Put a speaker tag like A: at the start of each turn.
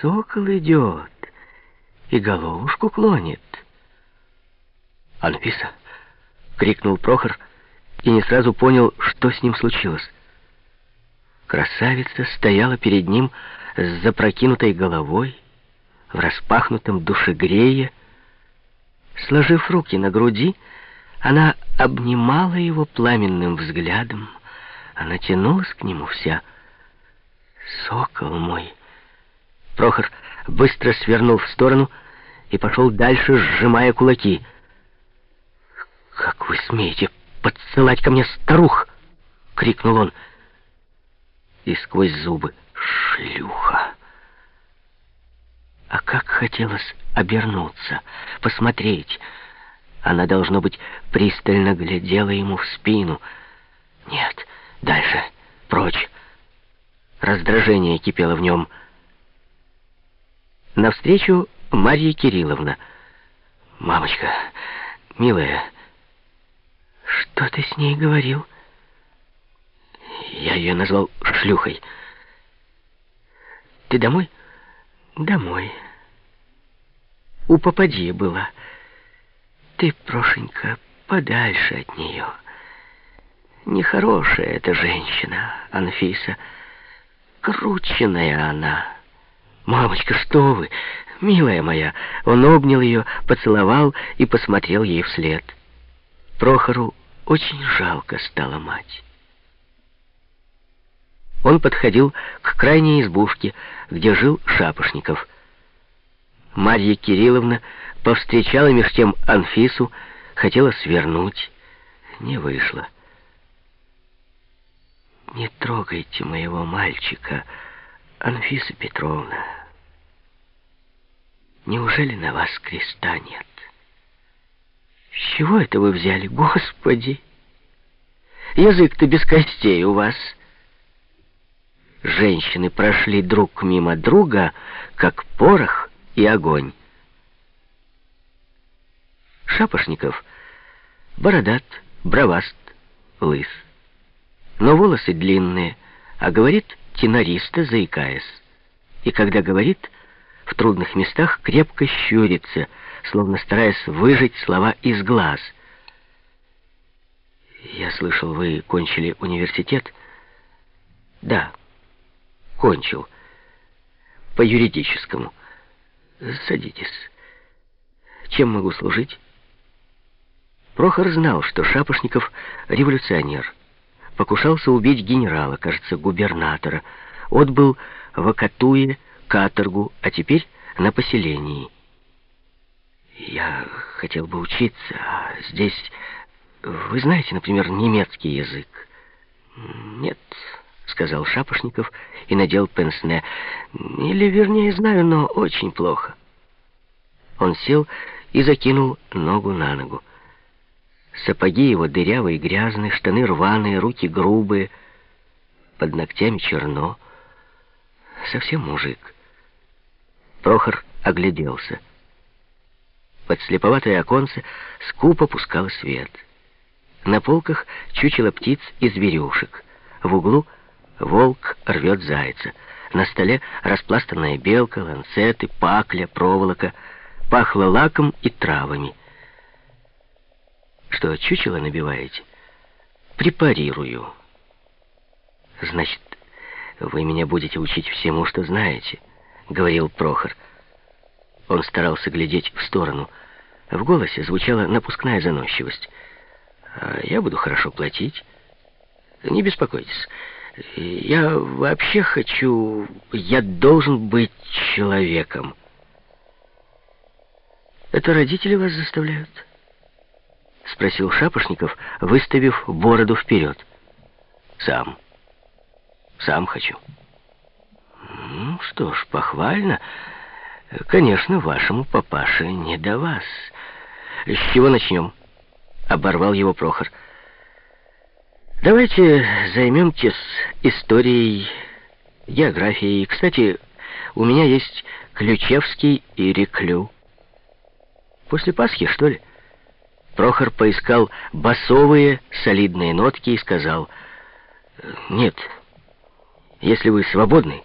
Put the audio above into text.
A: сокол идет и головушку клонит. «Анфиса!» — крикнул Прохор и не сразу понял, что с ним случилось. Красавица стояла перед ним с запрокинутой головой, в распахнутом душегрее. Сложив руки на груди, она обнимала его пламенным взглядом. Она тянулась к нему вся. «Сокол мой!» Прохор быстро свернул в сторону и пошел дальше, сжимая кулаки. «Как вы смеете подсылать ко мне старух!» — крикнул он. И сквозь зубы «Шлюха!» А как хотелось обернуться, посмотреть. Она, должно быть, пристально глядела ему в спину. Нет, дальше, прочь. Раздражение кипело в нем. Навстречу Марья Кирилловна. «Мамочка, милая, что ты с ней говорил?» Я ее назвал шлюхой. «Ты домой?» «Домой. У попадьи была. Ты, Прошенька, подальше от нее. Нехорошая эта женщина, Анфиса. Крученная она. Мамочка, что вы, милая моя!» Он обнял ее, поцеловал и посмотрел ей вслед. Прохору очень жалко стала мать. Он подходил к крайней избушке, где жил Шапошников. Марья Кирилловна повстречала меж тем Анфису, хотела свернуть. Не вышло. «Не трогайте моего мальчика, Анфиса Петровна. Неужели на вас креста нет? С чего это вы взяли, Господи? Язык-то без костей у вас». Женщины прошли друг мимо друга, как порох и огонь. Шапошников бородат, броваст, лыс. Но волосы длинные, а говорит тенористо, заикаясь. И когда говорит, в трудных местах крепко щурится, словно стараясь выжать слова из глаз. «Я слышал, вы кончили университет?» «Да». Кончил. По юридическому. Садитесь. Чем могу служить? Прохор знал, что Шапошников революционер. Покушался убить генерала, кажется, губернатора. Отбыл в Акатуе каторгу, а теперь на поселении. Я хотел бы учиться, а здесь... Вы знаете, например, немецкий язык? Нет, сказал Шапошников и надел пенсне. Или, вернее, знаю, но очень плохо. Он сел и закинул ногу на ногу. Сапоги его дырявые, грязные, штаны рваные, руки грубые, под ногтями черно. Совсем мужик. Прохор огляделся. Под слеповатое оконце скупо пускал свет. На полках чучело птиц и зверюшек. В углу — Волк рвет зайца. На столе распластанная белка, ланцеты, пакля, проволока. Пахло лаком и травами. Что, чучело набиваете? Препарирую. Значит, вы меня будете учить всему, что знаете, говорил Прохор. Он старался глядеть в сторону. В голосе звучала напускная заносчивость. А я буду хорошо платить. Не беспокойтесь. Я вообще хочу... Я должен быть человеком. Это родители вас заставляют? Спросил Шапошников, выставив бороду вперед. Сам. Сам хочу. Что ж, похвально. Конечно, вашему папаше не до вас. С чего начнем? Оборвал его. Прохор. Давайте займемтесь историей, географией. Кстати, у меня есть Ключевский и Реклю. После Пасхи, что ли? Прохор поискал басовые солидные нотки и сказал, «Нет, если вы свободны,